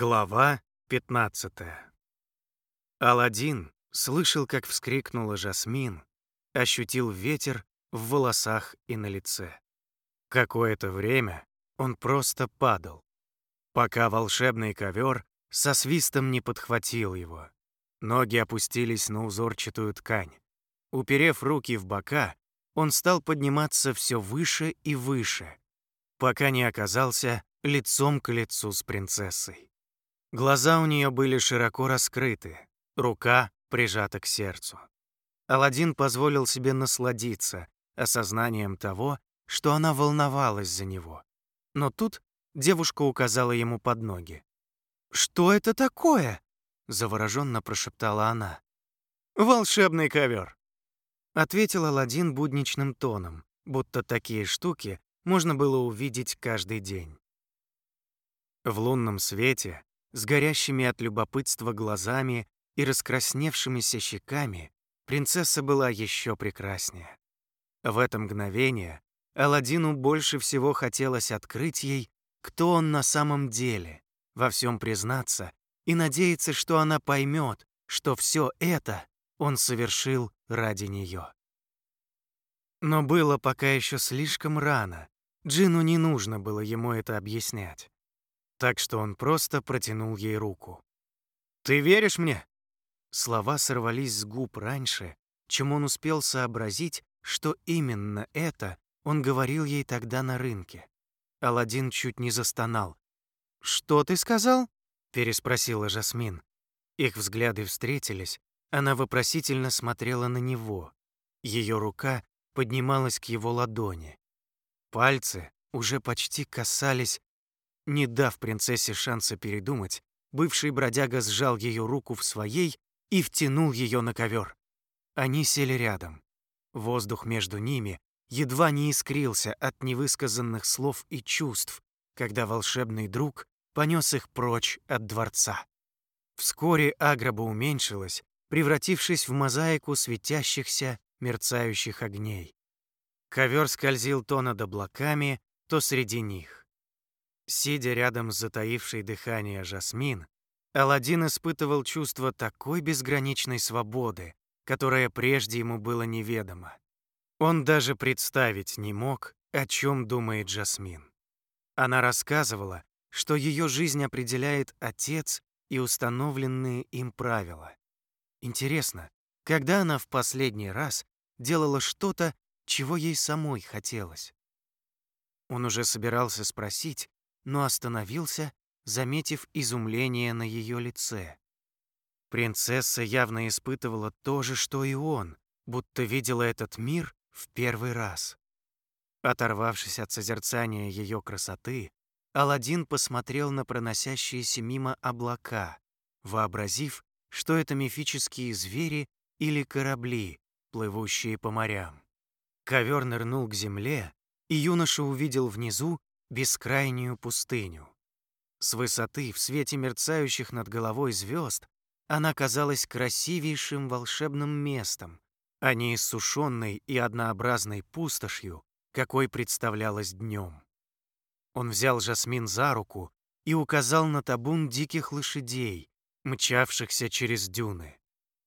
Глава 15 Аладдин слышал, как вскрикнула Жасмин, ощутил ветер в волосах и на лице. Какое-то время он просто падал, пока волшебный ковер со свистом не подхватил его. Ноги опустились на узорчатую ткань. Уперев руки в бока, он стал подниматься все выше и выше, пока не оказался лицом к лицу с принцессой. Глаза у нее были широко раскрыты, рука прижата к сердцу. Аладдин позволил себе насладиться осознанием того, что она волновалась за него. Но тут девушка указала ему под ноги. «Что это такое?» — завороженно прошептала она. «Волшебный ковер», — ответил Аладдин будничным тоном, будто такие штуки можно было увидеть каждый день. В лунном свете с горящими от любопытства глазами и раскрасневшимися щеками, принцесса была еще прекраснее. В это мгновение Аладдину больше всего хотелось открыть ей, кто он на самом деле, во всем признаться и надеяться, что она поймет, что все это он совершил ради нее. Но было пока еще слишком рано. Джину не нужно было ему это объяснять так что он просто протянул ей руку. «Ты веришь мне?» Слова сорвались с губ раньше, чем он успел сообразить, что именно это он говорил ей тогда на рынке. Аладдин чуть не застонал. «Что ты сказал?» — переспросила Жасмин. Их взгляды встретились, она вопросительно смотрела на него. Ее рука поднималась к его ладони. Пальцы уже почти касались не дав принцессе шанса передумать, бывший бродяга сжал ее руку в своей и втянул ее на ковер. Они сели рядом. Воздух между ними едва не искрился от невысказанных слов и чувств, когда волшебный друг понес их прочь от дворца. Вскоре агроба уменьшилась, превратившись в мозаику светящихся, мерцающих огней. Ковер скользил то над облаками, то среди них. Сидя рядом с затаившей дыхание Жасмин, Аладдин испытывал чувство такой безграничной свободы, которая прежде ему было неведомо. Он даже представить не мог, о чем думает Жасмин. Она рассказывала, что ее жизнь определяет отец и установленные им правила. Интересно, когда она в последний раз делала что-то, чего ей самой хотелось? Он уже собирался спросить, но остановился, заметив изумление на ее лице. Принцесса явно испытывала то же, что и он, будто видела этот мир в первый раз. Оторвавшись от созерцания ее красоты, Аладдин посмотрел на проносящиеся мимо облака, вообразив, что это мифические звери или корабли, плывущие по морям. Ковер нырнул к земле, и юноша увидел внизу бескрайнюю пустыню. С высоты, в свете мерцающих над головой звезд, она казалась красивейшим волшебным местом, а не иссушенной и однообразной пустошью, какой представлялась днем. Он взял Жасмин за руку и указал на табун диких лошадей, мчавшихся через дюны.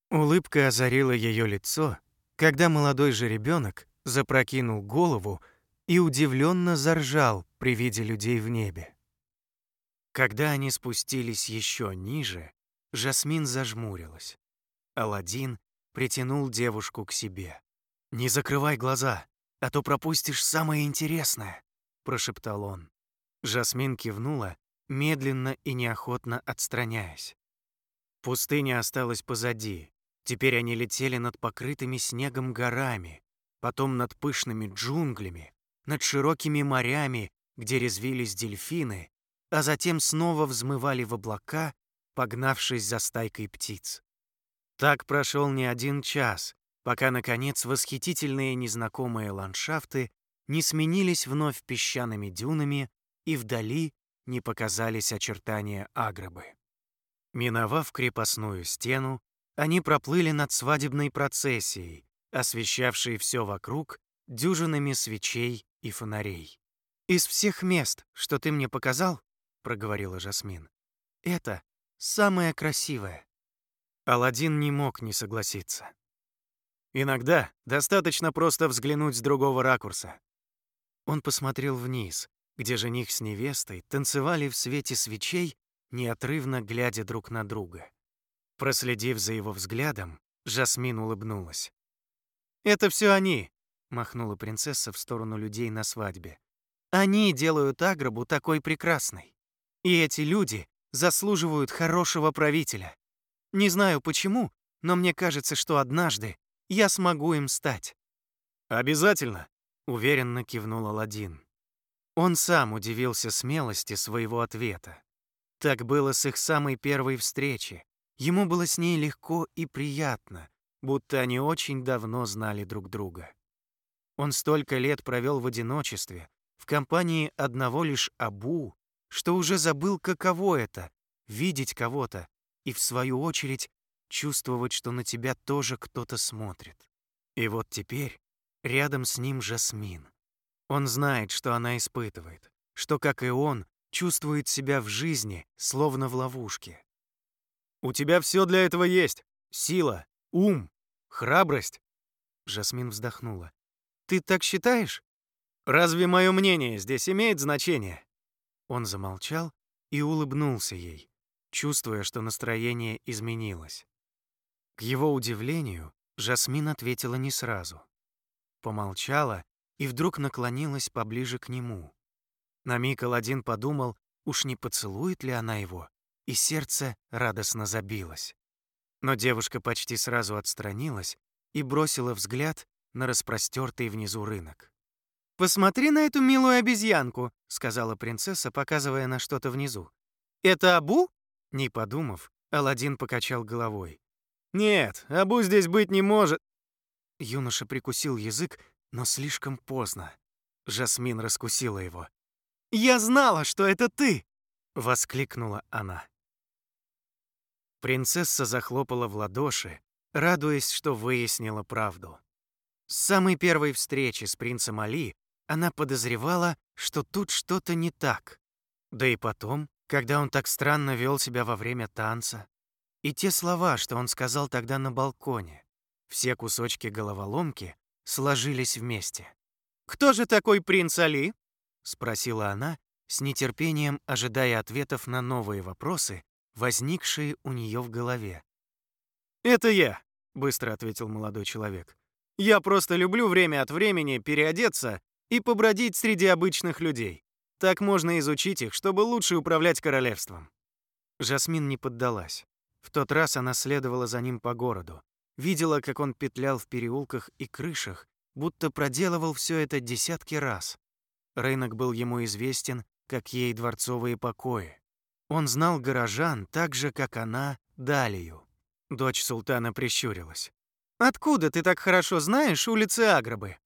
Улыбка озарила ее лицо, когда молодой жеребенок запрокинул голову и удивленно заржал при виде людей в небе. Когда они спустились еще ниже, Жасмин зажмурилась. Аладдин притянул девушку к себе. «Не закрывай глаза, а то пропустишь самое интересное», — прошептал он. Жасмин кивнула, медленно и неохотно отстраняясь. Пустыня осталась позади. Теперь они летели над покрытыми снегом горами, потом над пышными джунглями, над широкими морями, где резвились дельфины, а затем снова взмывали в облака, погнавшись за стайкой птиц. Так прошел не один час, пока, наконец, восхитительные незнакомые ландшафты не сменились вновь песчаными дюнами и вдали не показались очертания агробы. Миновав крепостную стену, они проплыли над свадебной процессией, освещавшей все вокруг дюжинами свечей и фонарей. «Из всех мест, что ты мне показал, — проговорила Жасмин, это самое красивое. Аладдин не мог не согласиться. Иногда достаточно просто взглянуть с другого ракурса. Он посмотрел вниз, где жених с невестой танцевали в свете свечей, неотрывно глядя друг на друга. Проследив за его взглядом, Жасмин улыбнулась. «Это все они», — махнула принцесса в сторону людей на свадьбе. «Они делают Агробу такой прекрасной. И эти люди заслуживают хорошего правителя. Не знаю почему, но мне кажется, что однажды я смогу им стать». «Обязательно», — уверенно кивнул Аладдин. Он сам удивился смелости своего ответа. Так было с их самой первой встречи. Ему было с ней легко и приятно, будто они очень давно знали друг друга. Он столько лет провел в одиночестве, в компании одного лишь Абу, что уже забыл, каково это — видеть кого-то и, в свою очередь, чувствовать, что на тебя тоже кто-то смотрит. И вот теперь рядом с ним Жасмин. Он знает, что она испытывает, что, как и он, чувствует себя в жизни, словно в ловушке. «У тебя все для этого есть. Сила, ум, храбрость». Жасмин вздохнула. «Ты так считаешь? Разве мое мнение здесь имеет значение?» Он замолчал и улыбнулся ей, чувствуя, что настроение изменилось. К его удивлению, Жасмин ответила не сразу. Помолчала и вдруг наклонилась поближе к нему. На миг Аладдин подумал, уж не поцелует ли она его, и сердце радостно забилось. Но девушка почти сразу отстранилась и бросила взгляд на распростертый внизу рынок. «Посмотри на эту милую обезьянку», — сказала принцесса, показывая на что-то внизу. «Это Абу?» Не подумав, Аладдин покачал головой. «Нет, Абу здесь быть не может». Юноша прикусил язык, но слишком поздно. Жасмин раскусила его. «Я знала, что это ты!» — воскликнула она. Принцесса захлопала в ладоши, радуясь, что выяснила правду. С самой первой встречи с принцем Али она подозревала, что тут что-то не так. Да и потом, когда он так странно вел себя во время танца. И те слова, что он сказал тогда на балконе. Все кусочки головоломки сложились вместе. «Кто же такой принц Али?» — спросила она, с нетерпением ожидая ответов на новые вопросы, возникшие у нее в голове. «Это я», — быстро ответил молодой человек. «Я просто люблю время от времени переодеться и побродить среди обычных людей. Так можно изучить их, чтобы лучше управлять королевством». Жасмин не поддалась. В тот раз она следовала за ним по городу. Видела, как он петлял в переулках и крышах, будто проделывал все это десятки раз. Рынок был ему известен, как ей дворцовые покои. Он знал горожан так же, как она, Далию. Дочь султана прищурилась. «Откуда ты так хорошо знаешь улицы Аграбы?»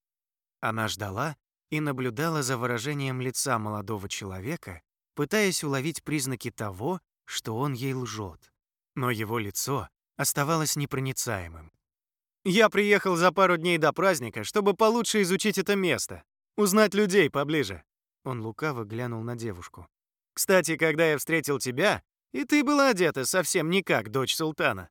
Она ждала и наблюдала за выражением лица молодого человека, пытаясь уловить признаки того, что он ей лжет. Но его лицо оставалось непроницаемым. «Я приехал за пару дней до праздника, чтобы получше изучить это место, узнать людей поближе». Он лукаво глянул на девушку. Кстати, когда я встретил тебя, и ты была одета совсем не как дочь султана.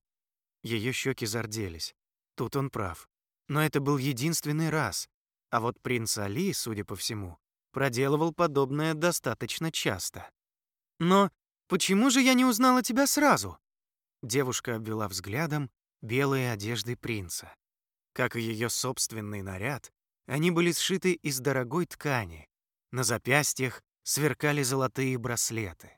Ее щеки зарделись. Тут он прав. Но это был единственный раз. А вот принц Али, судя по всему, проделывал подобное достаточно часто. Но почему же я не узнала тебя сразу? Девушка обвела взглядом белые одежды принца. Как и ее собственный наряд, они были сшиты из дорогой ткани. На запястьях сверкали золотые браслеты.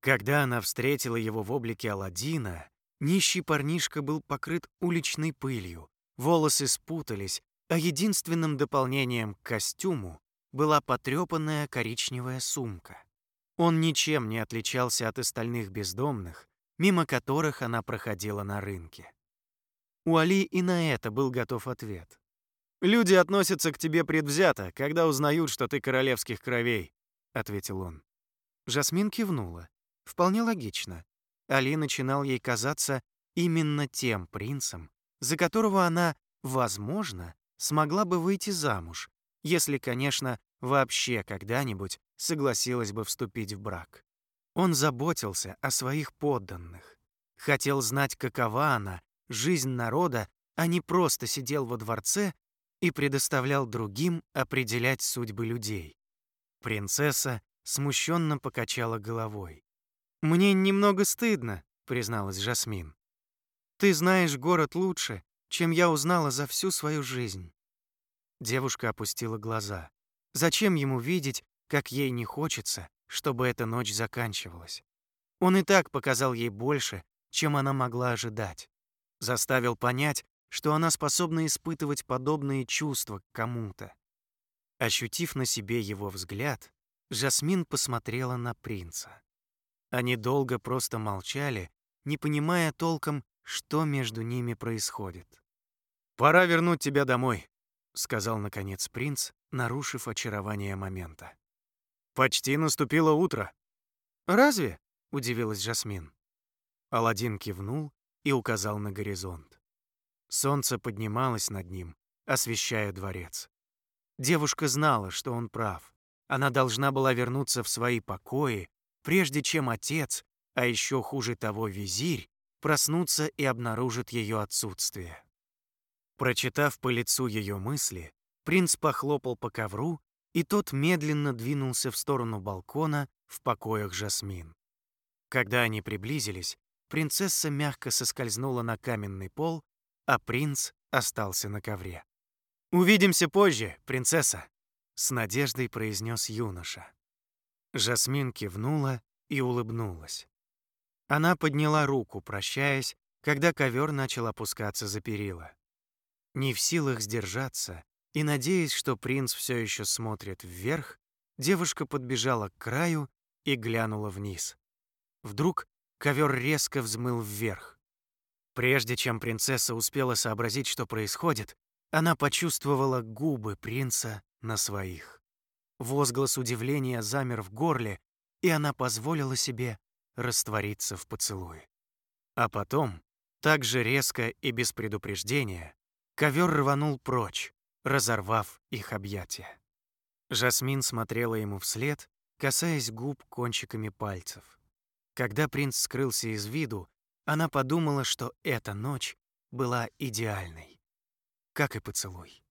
Когда она встретила его в облике Аладдина, нищий парнишка был покрыт уличной пылью, волосы спутались, а единственным дополнением к костюму была потрепанная коричневая сумка. Он ничем не отличался от остальных бездомных, мимо которых она проходила на рынке. У Али и на это был готов ответ. «Люди относятся к тебе предвзято, когда узнают, что ты королевских кровей ответил он. Жасмин кивнула. Вполне логично. Али начинал ей казаться именно тем принцем, за которого она, возможно, смогла бы выйти замуж, если, конечно, вообще когда-нибудь согласилась бы вступить в брак. Он заботился о своих подданных. Хотел знать, какова она, жизнь народа, а не просто сидел во дворце и предоставлял другим определять судьбы людей. Принцесса смущенно покачала головой. «Мне немного стыдно», — призналась Жасмин. «Ты знаешь город лучше, чем я узнала за всю свою жизнь». Девушка опустила глаза. Зачем ему видеть, как ей не хочется, чтобы эта ночь заканчивалась? Он и так показал ей больше, чем она могла ожидать. Заставил понять, что она способна испытывать подобные чувства к кому-то. Ощутив на себе его взгляд, Жасмин посмотрела на принца. Они долго просто молчали, не понимая толком, что между ними происходит. «Пора вернуть тебя домой», — сказал, наконец, принц, нарушив очарование момента. «Почти наступило утро». «Разве?» — удивилась Жасмин. Аладдин кивнул и указал на горизонт. Солнце поднималось над ним, освещая дворец. Девушка знала, что он прав. Она должна была вернуться в свои покои, прежде чем отец, а еще хуже того визирь, проснутся и обнаружит ее отсутствие. Прочитав по лицу ее мысли, принц похлопал по ковру, и тот медленно двинулся в сторону балкона в покоях Жасмин. Когда они приблизились, принцесса мягко соскользнула на каменный пол, а принц остался на ковре. «Увидимся позже, принцесса», — с надеждой произнес юноша. Жасмин кивнула и улыбнулась. Она подняла руку, прощаясь, когда ковер начал опускаться за перила. Не в силах сдержаться и надеясь, что принц все еще смотрит вверх, девушка подбежала к краю и глянула вниз. Вдруг ковер резко взмыл вверх. Прежде чем принцесса успела сообразить, что происходит, она почувствовала губы принца на своих. Возглас удивления замер в горле, и она позволила себе раствориться в поцелуе. А потом, так же резко и без предупреждения, ковер рванул прочь, разорвав их объятия. Жасмин смотрела ему вслед, касаясь губ кончиками пальцев. Когда принц скрылся из виду, она подумала, что эта ночь была идеальной, как и поцелуй.